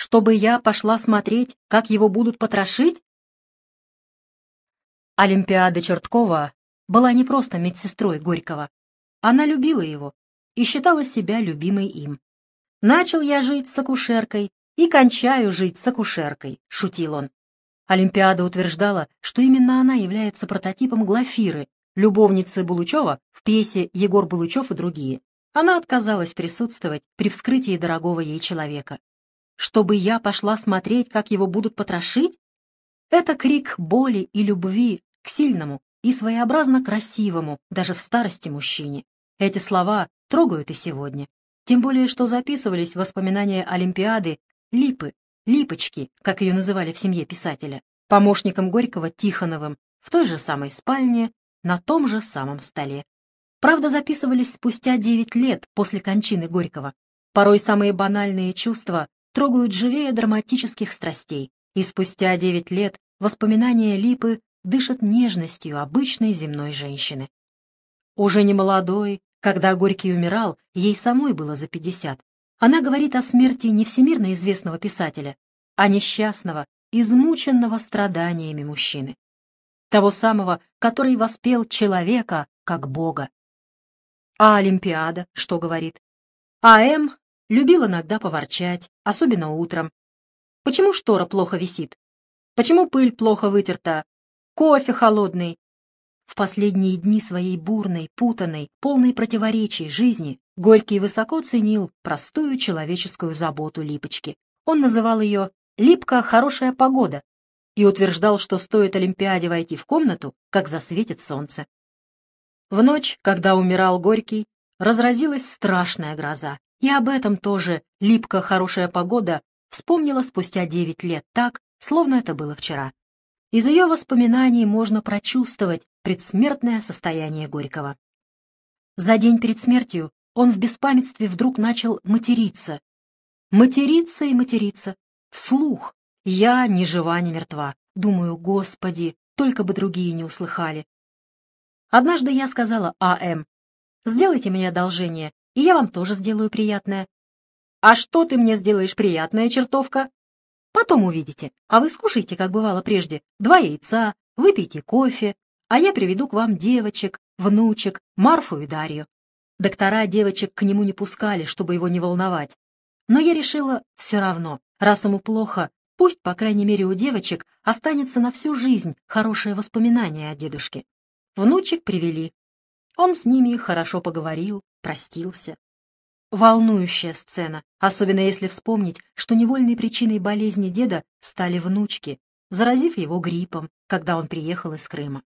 чтобы я пошла смотреть, как его будут потрошить? Олимпиада Черткова была не просто медсестрой Горького. Она любила его и считала себя любимой им. «Начал я жить с акушеркой и кончаю жить с акушеркой», — шутил он. Олимпиада утверждала, что именно она является прототипом Глафиры, любовницы Булучева в пьесе «Егор Булучев и другие». Она отказалась присутствовать при вскрытии дорогого ей человека. «Чтобы я пошла смотреть, как его будут потрошить?» Это крик боли и любви к сильному и своеобразно красивому, даже в старости мужчине. Эти слова трогают и сегодня. Тем более, что записывались воспоминания Олимпиады Липы, Липочки, как ее называли в семье писателя, помощником Горького Тихоновым, в той же самой спальне, на том же самом столе. Правда, записывались спустя девять лет после кончины Горького. Порой самые банальные чувства трогают живее драматических страстей, и спустя девять лет воспоминания Липы дышат нежностью обычной земной женщины. Уже не молодой, когда Горький умирал, ей самой было за пятьдесят. Она говорит о смерти не всемирно известного писателя, а несчастного, измученного страданиями мужчины. Того самого, который воспел человека как Бога. А Олимпиада что говорит? А М любил иногда поворчать, особенно утром. Почему штора плохо висит? Почему пыль плохо вытерта? Кофе холодный. В последние дни своей бурной, путанной, полной противоречий жизни Горький высоко ценил простую человеческую заботу Липочки. Он называл ее «Липка — хорошая погода» и утверждал, что стоит Олимпиаде войти в комнату, как засветит солнце. В ночь, когда умирал Горький, разразилась страшная гроза, и об этом тоже «Липка — хорошая погода» вспомнила спустя девять лет так, словно это было вчера. Из ее воспоминаний можно прочувствовать предсмертное состояние Горького. За день перед смертью он в беспамятстве вдруг начал материться. Материться и материться. Вслух. Я ни жива, ни мертва. Думаю, господи, только бы другие не услыхали. Однажды я сказала А.М. «Сделайте мне одолжение, и я вам тоже сделаю приятное». «А что ты мне сделаешь приятное, чертовка?» «Потом увидите. А вы скушайте, как бывало прежде, два яйца, выпейте кофе, а я приведу к вам девочек, внучек, Марфу и Дарью. Доктора девочек к нему не пускали, чтобы его не волновать. Но я решила, все равно, раз ему плохо, пусть, по крайней мере, у девочек останется на всю жизнь хорошее воспоминание о дедушке. Внучек привели. Он с ними хорошо поговорил, простился. Волнующая сцена, особенно если вспомнить, что невольной причиной болезни деда стали внучки, заразив его гриппом, когда он приехал из Крыма.